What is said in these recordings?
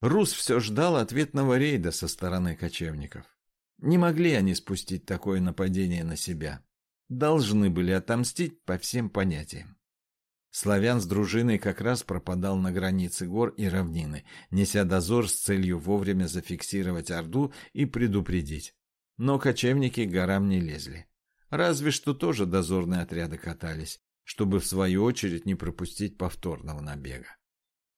Рус все ждал ответного рейда со стороны кочевников. Не могли они спустить такое нападение на себя. Должны были отомстить по всем понятиям. Славян с дружиной как раз пропадал на границе гор и равнины, неся дозор с целью вовремя зафиксировать Орду и предупредить. Но кочевники горам не лезли. Разве что тоже дозорные отряды катались, чтобы в свою очередь не пропустить повторного набега.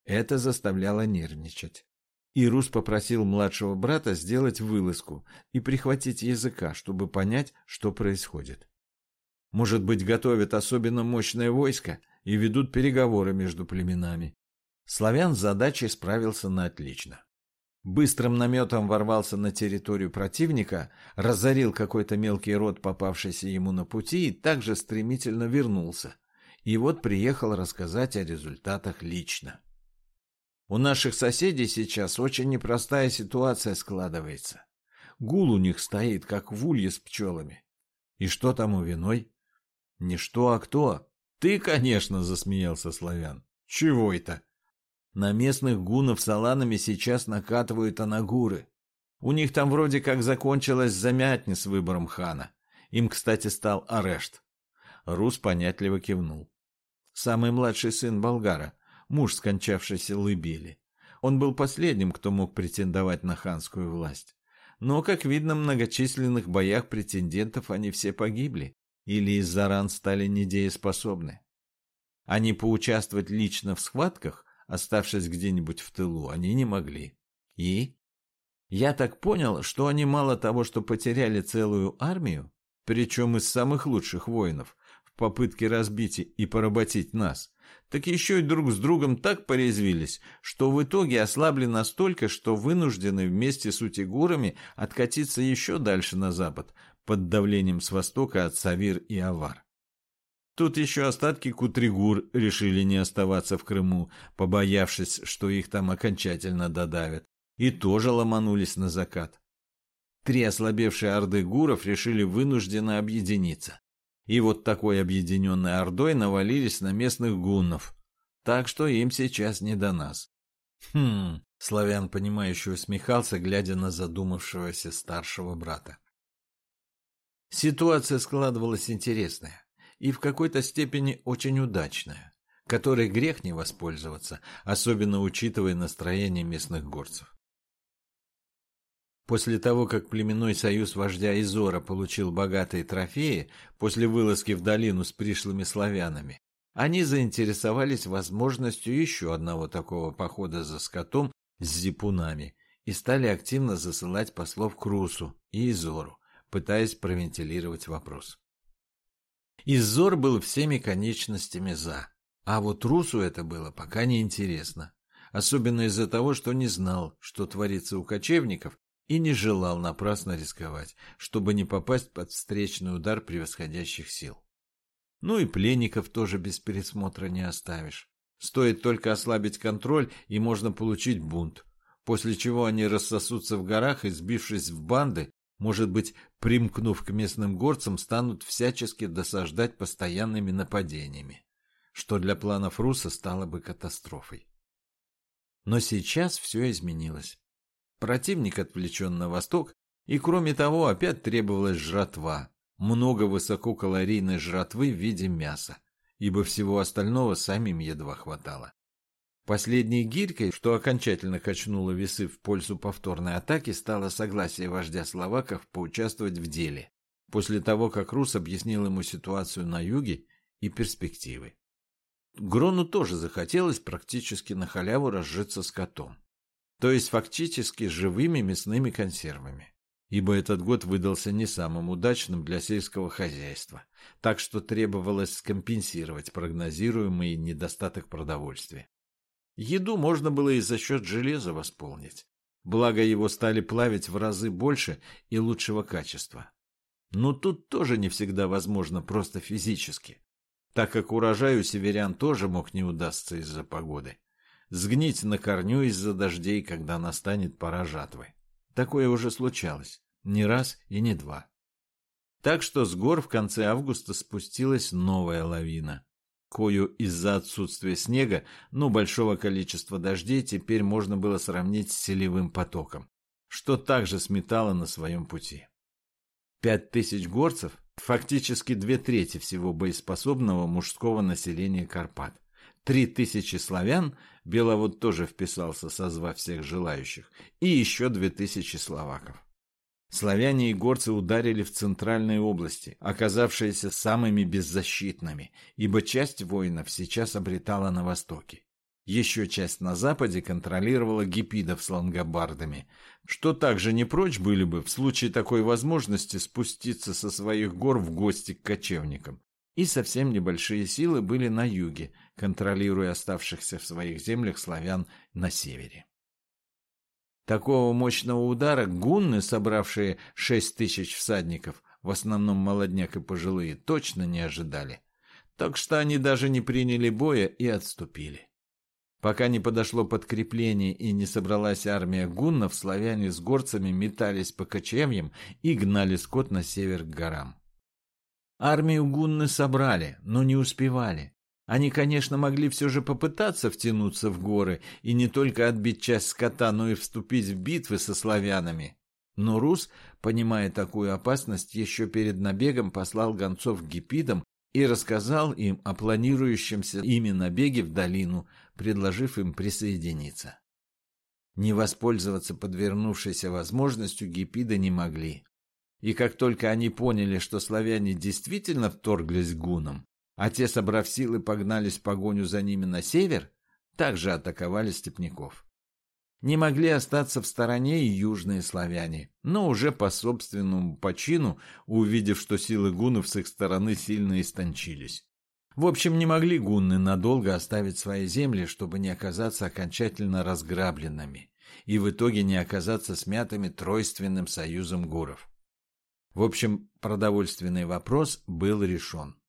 Это заставляло нервничать. И Рус попросил младшего брата сделать вылазку и прихватить языка, чтобы понять, что происходит. Может быть, готовят особенно мощное войско и ведут переговоры между племенами. Славян с задачей справился на отлично. Быстрым наметом ворвался на территорию противника, разорил какой-то мелкий род, попавшийся ему на пути, и также стремительно вернулся. И вот приехал рассказать о результатах лично. У наших соседей сейчас очень непростая ситуация складывается. Гул у них стоит, как в улье с пчелами. И что тому виной? Не что, а кто? Ты, конечно, засмеялся Славян. Чего это? На местных гунов саланами сейчас накатывают анагуры. У них там вроде как закончилась замятня с выбором хана. Им, кстати, стал арешт. Рус понятливо кивнул. Самый младший сын болгара, муж скончавшейся Лыбели. Он был последним, кто мог претендовать на ханскую власть. Но, как видно, в многочисленных боях претендентов они все погибли или из-за ран стали недееспособны. Они поучаствовать лично в схватках Оставшись где-нибудь в тылу, они не могли. И? Я так понял, что они мало того, что потеряли целую армию, причем из самых лучших воинов, в попытке разбить и поработить нас, так еще и друг с другом так порезвились, что в итоге ослабли настолько, что вынуждены вместе с утигурами откатиться еще дальше на запад, под давлением с востока от Савир и Авар. Тут еще остатки Кутригур решили не оставаться в Крыму, побоявшись, что их там окончательно додавят, и тоже ломанулись на закат. Три ослабевшие орды гуров решили вынужденно объединиться. И вот такой объединенной ордой навалились на местных гуннов. Так что им сейчас не до нас. Хм, славян, понимающий, усмехался, глядя на задумавшегося старшего брата. Ситуация складывалась интересная и в какой-то степени очень удачная, которой грех не воспользоваться, особенно учитывая настроение местных горцев. После того, как племенной союз вождя Изора получил богатые трофеи после вылазки в долину с пришлыми славянами, они заинтересовались возможностью еще одного такого похода за скотом с зипунами и стали активно засылать послов к Русу и Изору, пытаясь провентилировать вопрос. Иззор был всеми конечностями «за». А вот Русу это было пока не интересно. Особенно из-за того, что не знал, что творится у кочевников, и не желал напрасно рисковать, чтобы не попасть под встречный удар превосходящих сил. Ну и пленников тоже без пересмотра не оставишь. Стоит только ослабить контроль, и можно получить бунт, после чего они рассосутся в горах и, сбившись в банды, может быть, примкнув к местным горцам, станут всячески досаждать постоянными нападениями, что для планов Руса стало бы катастрофой. Но сейчас все изменилось. Противник отвлечен на восток, и кроме того опять требовалась жратва, много высококалорийной жратвы в виде мяса, ибо всего остального самим едва хватало. Последней гирькой, что окончательно качнуло весы в пользу повторной атаки, стало согласие вождя словаков поучаствовать в деле, после того, как Рус объяснил ему ситуацию на юге и перспективы. Грону тоже захотелось практически на халяву разжиться скотом, то есть фактически живыми мясными консервами, ибо этот год выдался не самым удачным для сельского хозяйства, так что требовалось скомпенсировать прогнозируемый недостаток продовольствия. Еду можно было и за счет железа восполнить. Благо его стали плавить в разы больше и лучшего качества. Но тут тоже не всегда возможно просто физически, так как урожай у северян тоже мог не удастся из-за погоды. Сгнить на корню из-за дождей, когда настанет пора жатвы. Такое уже случалось. Не раз и не два. Так что с гор в конце августа спустилась новая лавина. кою из-за отсутствия снега, ну большого количества дождей теперь можно было сравнить с селевым потоком, что также сметало на своем пути. Пять тысяч горцев – фактически две трети всего боеспособного мужского населения Карпат. Три тысячи славян, Беловод тоже вписался, созвав всех желающих, и еще две тысячи словаков. Славяне и горцы ударили в центральной области, оказавшиеся самыми беззащитными, ибо часть воинов сейчас обретала на востоке. Еще часть на западе контролировала гипидов с лангобардами, что также не прочь были бы в случае такой возможности спуститься со своих гор в гости к кочевникам. И совсем небольшие силы были на юге, контролируя оставшихся в своих землях славян на севере. Такого мощного удара гунны, собравшие шесть тысяч всадников, в основном молодняк и пожилые, точно не ожидали. Так что они даже не приняли боя и отступили. Пока не подошло подкрепление и не собралась армия гуннов, славяне с горцами метались по кочевьям и гнали скот на север к горам. Армию гунны собрали, но не успевали. Они, конечно, могли все же попытаться втянуться в горы и не только отбить часть скота, но и вступить в битвы со славянами. Но Рус, понимая такую опасность, еще перед набегом послал гонцов к гипидам и рассказал им о планирующемся ими набеге в долину, предложив им присоединиться. Не воспользоваться подвернувшейся возможностью гипиды не могли. И как только они поняли, что славяне действительно вторглись гунам, а те, собрав силы, погнались в погоню за ними на север, также атаковали степняков. Не могли остаться в стороне и южные славяне, но уже по собственному почину, увидев, что силы гуннов с их стороны сильно истончились. В общем, не могли гунны надолго оставить свои земли, чтобы не оказаться окончательно разграбленными и в итоге не оказаться смятыми тройственным союзом гуров. В общем, продовольственный вопрос был решен.